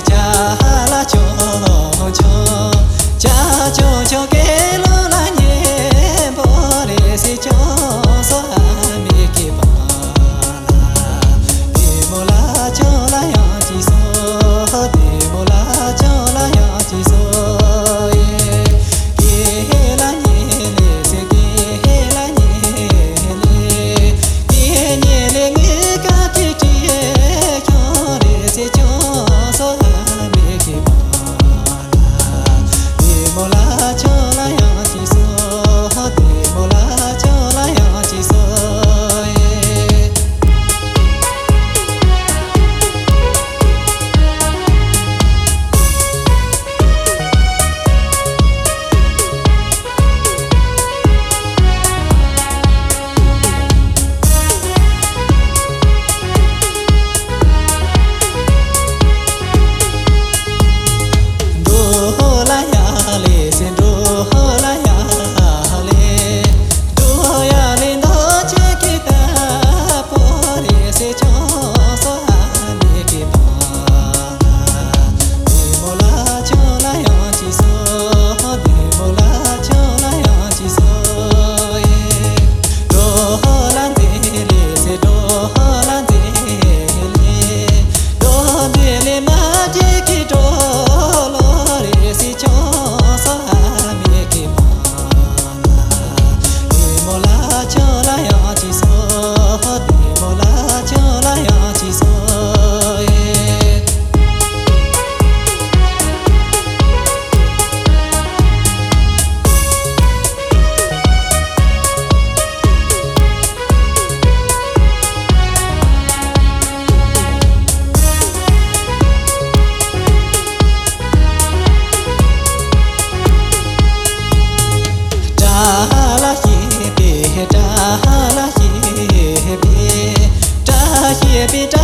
Cha 也别找。